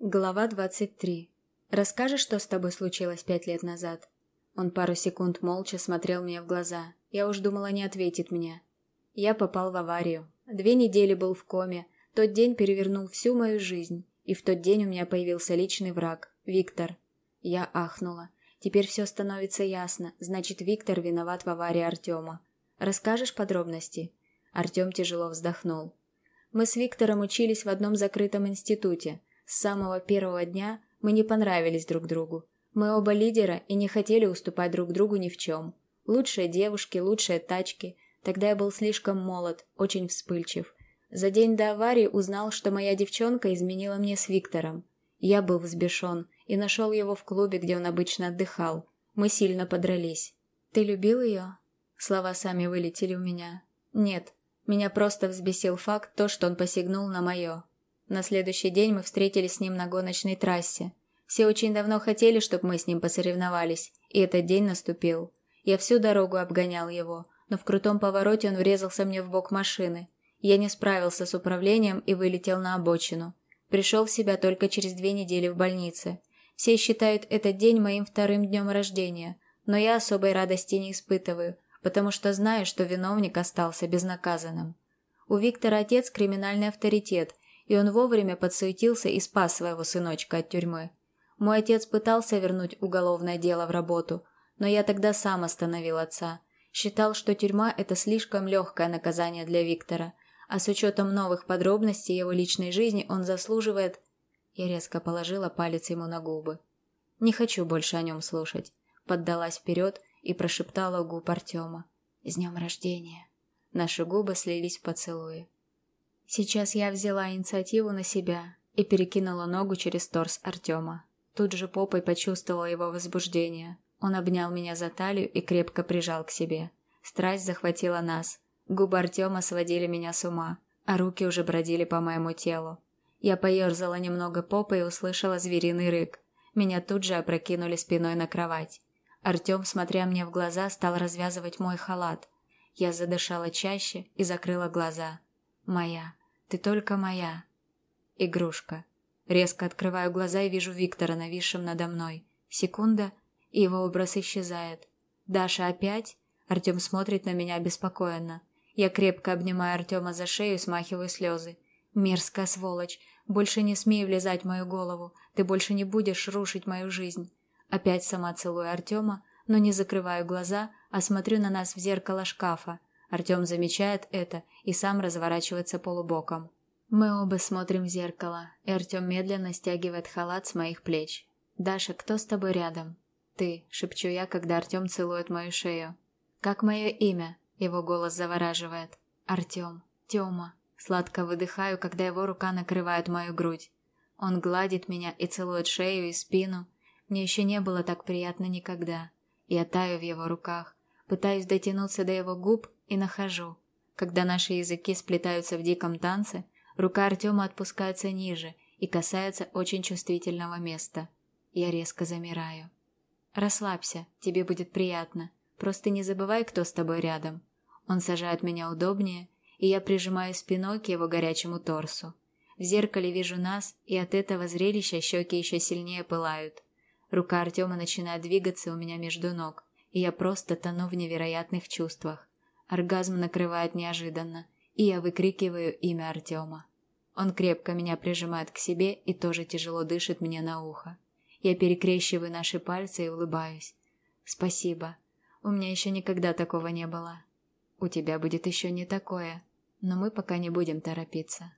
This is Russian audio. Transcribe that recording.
Глава 23. Расскажешь, что с тобой случилось пять лет назад? Он пару секунд молча смотрел мне в глаза. Я уж думала, не ответит мне. Я попал в аварию. Две недели был в коме. Тот день перевернул всю мою жизнь. И в тот день у меня появился личный враг – Виктор. Я ахнула. Теперь все становится ясно. Значит, Виктор виноват в аварии Артема. Расскажешь подробности? Артем тяжело вздохнул. Мы с Виктором учились в одном закрытом институте – с самого первого дня мы не понравились друг другу. Мы оба лидера и не хотели уступать друг другу ни в чем. Лучшие девушки, лучшие тачки. Тогда я был слишком молод, очень вспыльчив. За день до аварии узнал, что моя девчонка изменила мне с Виктором. Я был взбешен и нашел его в клубе, где он обычно отдыхал. Мы сильно подрались. «Ты любил ее?» Слова сами вылетели у меня. «Нет, меня просто взбесил факт то, что он посягнул на мое. На следующий день мы встретились с ним на гоночной трассе. Все очень давно хотели, чтобы мы с ним посоревновались, и этот день наступил. Я всю дорогу обгонял его, но в крутом повороте он врезался мне в бок машины. Я не справился с управлением и вылетел на обочину. Пришел в себя только через две недели в больнице. Все считают этот день моим вторым днем рождения, но я особой радости не испытываю, потому что знаю, что виновник остался безнаказанным. У Виктора отец криминальный авторитет – и он вовремя подсуетился и спас своего сыночка от тюрьмы. Мой отец пытался вернуть уголовное дело в работу, но я тогда сам остановил отца. Считал, что тюрьма – это слишком легкое наказание для Виктора, а с учетом новых подробностей его личной жизни он заслуживает... Я резко положила палец ему на губы. Не хочу больше о нем слушать. Поддалась вперед и прошептала губ Артема. «С днем рождения!» Наши губы слились в поцелуи. Сейчас я взяла инициативу на себя и перекинула ногу через торс Артема. Тут же попой почувствовала его возбуждение. Он обнял меня за талию и крепко прижал к себе. Страсть захватила нас. Губы Артема сводили меня с ума, а руки уже бродили по моему телу. Я поерзала немного попой и услышала звериный рык. Меня тут же опрокинули спиной на кровать. Артем, смотря мне в глаза, стал развязывать мой халат. Я задышала чаще и закрыла глаза. Моя. Ты только моя. Игрушка. Резко открываю глаза и вижу Виктора, нависшим надо мной. Секунда, и его образ исчезает. Даша опять? Артем смотрит на меня обеспокоенно. Я крепко обнимаю Артема за шею и смахиваю слезы. Мерзкая сволочь. Больше не смей влезать в мою голову. Ты больше не будешь рушить мою жизнь. Опять сама целую Артема, но не закрываю глаза, а смотрю на нас в зеркало шкафа. Артем замечает это и сам разворачивается полубоком. Мы оба смотрим в зеркало, и Артем медленно стягивает халат с моих плеч. «Даша, кто с тобой рядом?» «Ты», — шепчу я, когда Артем целует мою шею. «Как мое имя?» — его голос завораживает. «Артем. Тема». Сладко выдыхаю, когда его рука накрывает мою грудь. Он гладит меня и целует шею и спину. Мне еще не было так приятно никогда. Я таю в его руках, пытаюсь дотянуться до его губ, и нахожу. Когда наши языки сплетаются в диком танце, рука Артема отпускается ниже и касается очень чувствительного места. Я резко замираю. «Расслабься, тебе будет приятно. Просто не забывай, кто с тобой рядом». Он сажает меня удобнее, и я прижимаю спиной к его горячему торсу. В зеркале вижу нас, и от этого зрелища щеки еще сильнее пылают. Рука Артема начинает двигаться у меня между ног, и я просто тону в невероятных чувствах. Оргазм накрывает неожиданно, и я выкрикиваю имя Артема. Он крепко меня прижимает к себе и тоже тяжело дышит мне на ухо. Я перекрещиваю наши пальцы и улыбаюсь. «Спасибо. У меня еще никогда такого не было. У тебя будет еще не такое, но мы пока не будем торопиться».